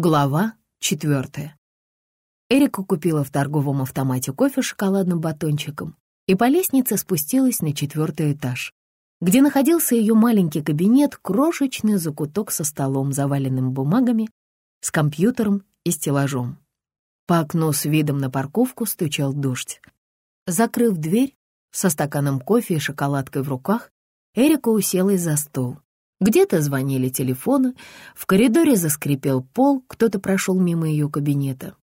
Глава четвертая. Эрика купила в торговом автомате кофе с шоколадным батончиком и по лестнице спустилась на четвертый этаж, где находился ее маленький кабинет, крошечный закуток со столом, заваленным бумагами, с компьютером и стеллажом. По окну с видом на парковку стучал дождь. Закрыв дверь, со стаканом кофе и шоколадкой в руках, Эрика уселась за стол. Где-то звонили телефоны, в коридоре заскрипел пол, кто-то прошел мимо ее кабинета.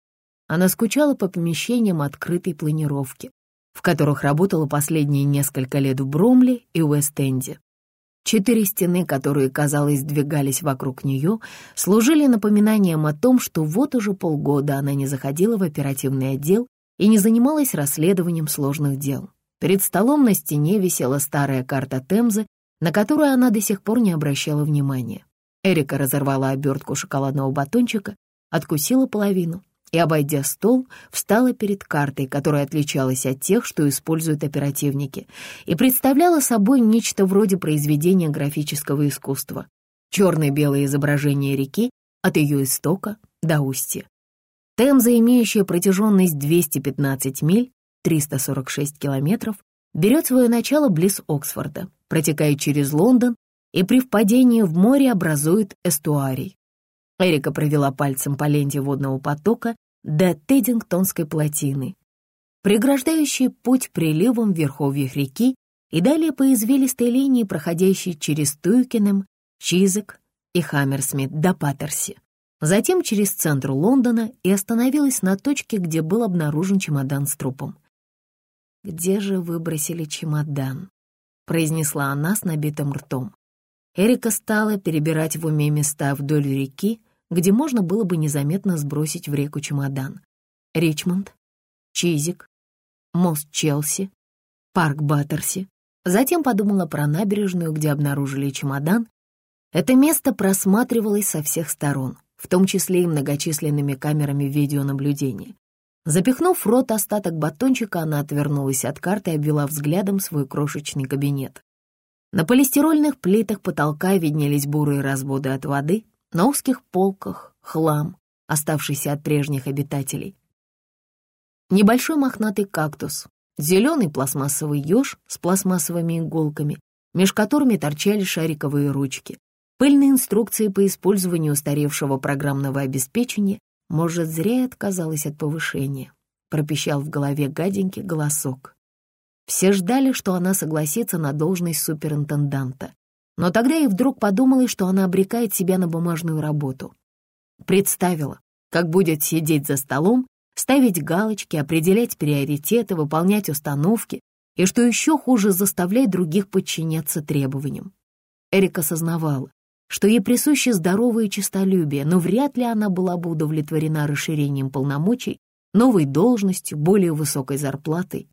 Она скучала по помещениям открытой планировки, в которых работала последние несколько лет в Бромле и Уэст-Энде. Четыре стены, которые, казалось, двигались вокруг нее, служили напоминанием о том, что вот уже полгода она не заходила в оперативный отдел и не занималась расследованием сложных дел. Перед столом на стене висела старая карта Темзы на которую она до сих пор не обращала внимания. Эрика разорвала обертку шоколадного батончика, откусила половину и, обойдя стол, встала перед картой, которая отличалась от тех, что используют оперативники, и представляла собой нечто вроде произведения графического искусства. Черно-белое изображение реки от ее истока до устья. Темза, имеющая протяженность 215 миль, 346 километров, берет свое начало близ Оксфорда, протекает через Лондон и при впадении в море образует эстуарий. Эрика провела пальцем по ленте водного потока до Теддингтонской плотины, преграждающей путь приливом верховьях реки и далее по извилистой линии, проходящей через Туйкенем, Чизек и Хаммерсмит до Паттерси. Затем через центр Лондона и остановилась на точке, где был обнаружен чемодан с трупом. «Где же выбросили чемодан?» — произнесла она с набитым ртом. Эрика стала перебирать в уме места вдоль реки, где можно было бы незаметно сбросить в реку чемодан. Ричмонд, Чизик, мост Челси, парк Баттерси. Затем подумала про набережную, где обнаружили чемодан. Это место просматривалось со всех сторон, в том числе и многочисленными камерами видеонаблюдения. Запихнув в рот остаток батончика, она отвернулась от карты и обвела взглядом свой крошечный кабинет. На полистирольных плитах потолка виднелись бурые разводы от воды, на узких полках — хлам, оставшийся от прежних обитателей. Небольшой мохнатый кактус, зеленый пластмассовый еж с пластмассовыми иголками, меж которыми торчали шариковые ручки, пыльные инструкции по использованию устаревшего программного обеспечения может, зря я отказалась от повышения, пропищал в голове гаденький голосок. Все ждали, что она согласится на должность суперинтенданта. Но тогда и вдруг подумала, что она обрекает себя на бумажную работу. Представила, как будет сидеть за столом, ставить галочки, определять приоритеты, выполнять установки и, что еще хуже, заставлять других подчиняться требованиям. Эрика осознавала, что ей присуще здоровое честолюбие, но вряд ли она была бы удовлетворена расширением полномочий, новой должностью, более высокой зарплатой.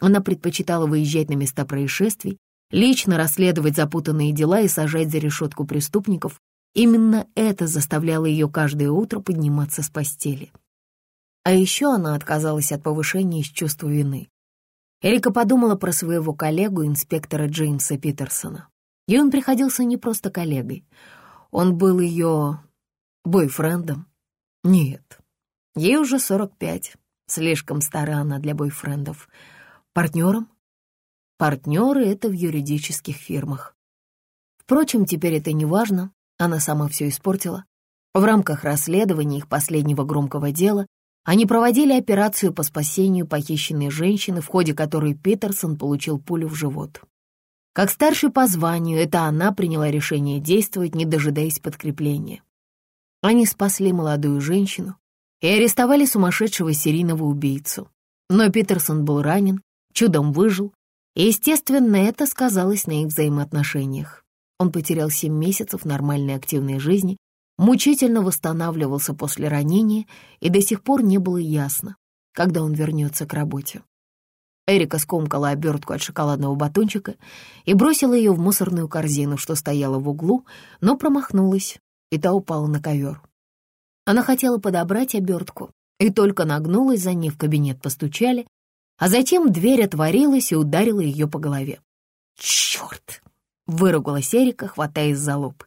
Она предпочитала выезжать на места происшествий, лично расследовать запутанные дела и сажать за решетку преступников. Именно это заставляло ее каждое утро подниматься с постели. А еще она отказалась от повышения из чувства вины. Эрика подумала про своего коллегу, инспектора Джеймса Питерсона. Ей он приходился не просто коллегой. Он был ее бойфрендом. Нет, ей уже 45. Слишком стара она для бойфрендов. Партнером? Партнеры — это в юридических фирмах. Впрочем, теперь это не важно, она сама все испортила. В рамках расследования их последнего громкого дела они проводили операцию по спасению похищенной женщины, в ходе которой Питерсон получил пулю в живот. Как старший по званию, это она приняла решение действовать, не дожидаясь подкрепления. Они спасли молодую женщину и арестовали сумасшедшего серийного убийцу. Но Питерсон был ранен, чудом выжил, и, естественно, это сказалось на их взаимоотношениях. Он потерял семь месяцев нормальной активной жизни, мучительно восстанавливался после ранения, и до сих пор не было ясно, когда он вернется к работе. Эрика скомкала обертку от шоколадного батончика и бросила ее в мусорную корзину, что стояла в углу, но промахнулась, и та упала на ковер. Она хотела подобрать обертку, и только нагнулась за ней в кабинет постучали, а затем дверь отворилась и ударила ее по голове. «Черт!» — выругалась Эрика, хватаясь за лоб.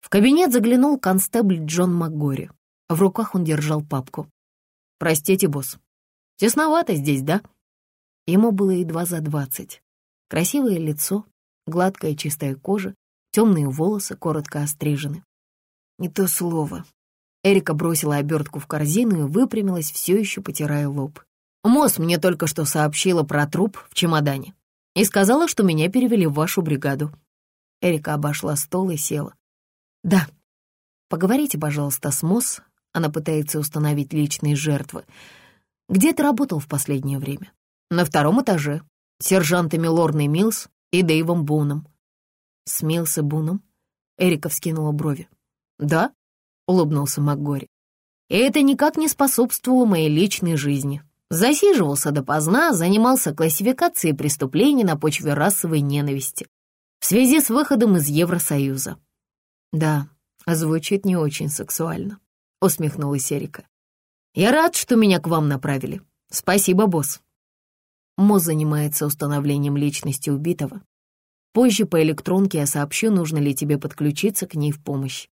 В кабинет заглянул констебль Джон МакГори. В руках он держал папку. «Простите, босс, тесновато здесь, да?» Ему было едва за двадцать. Красивое лицо, гладкая чистая кожа, темные волосы, коротко острижены. Не то слово. Эрика бросила обертку в корзину и выпрямилась, все еще потирая лоб. Мосс мне только что сообщила про труп в чемодане и сказала, что меня перевели в вашу бригаду. Эрика обошла стол и села. «Да. Поговорите, пожалуйста, с Мосс. Она пытается установить личные жертвы. Где ты работал в последнее время?» «На втором этаже. Сержантами Лорной Милс и Дэйвом Буном». «С Милс и Буном?» Эрика вскинула брови. «Да?» — улыбнулся МакГори. «И это никак не способствовало моей личной жизни. Засиживался допоздна, занимался классификацией преступлений на почве расовой ненависти в связи с выходом из Евросоюза. «Да, звучит не очень сексуально», — усмехнулась Эрика. «Я рад, что меня к вам направили. Спасибо, босс». Мо занимается установлением личности убитого. Позже по электронке я сообщу, нужно ли тебе подключиться к ней в помощь.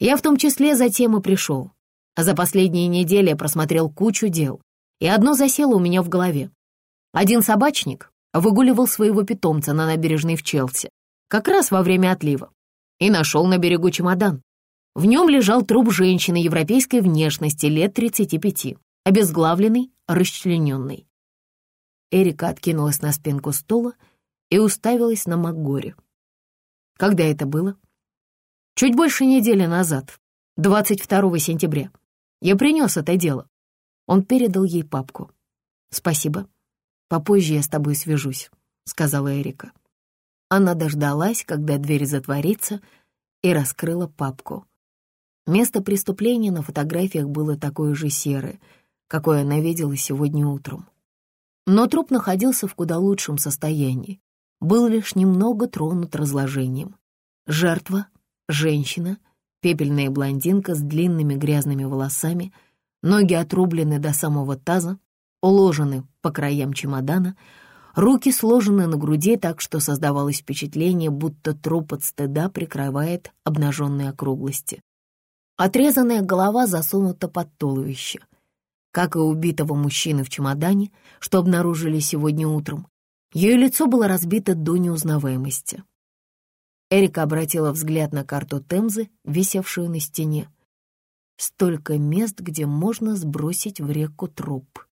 Я в том числе затем и пришел. За последние недели я просмотрел кучу дел, и одно засело у меня в голове. Один собачник выгуливал своего питомца на набережной в Челси, как раз во время отлива, и нашел на берегу чемодан. В нем лежал труп женщины европейской внешности лет 35, обезглавленный, расчлененный. Эрика откинулась на спинку стула и уставилась на Макгоре. Когда это было? Чуть больше недели назад, 22 сентября. Я принес это дело. Он передал ей папку. «Спасибо. Попозже я с тобой свяжусь», — сказала Эрика. Она дождалась, когда дверь затворится, и раскрыла папку. Место преступления на фотографиях было такое же серое, какое она видела сегодня утром. Но труп находился в куда лучшем состоянии, был лишь немного тронут разложением. Жертва — женщина, пепельная блондинка с длинными грязными волосами, ноги отрублены до самого таза, уложены по краям чемодана, руки сложены на груди так, что создавалось впечатление, будто труп от стыда прикрывает обнаженные округлости. Отрезанная голова засунута под туловище. Как и убитого мужчины в чемодане, что обнаружили сегодня утром, ее лицо было разбито до неузнаваемости. Эрика обратила взгляд на карту Темзы, висевшую на стене. Столько мест, где можно сбросить в реку труп.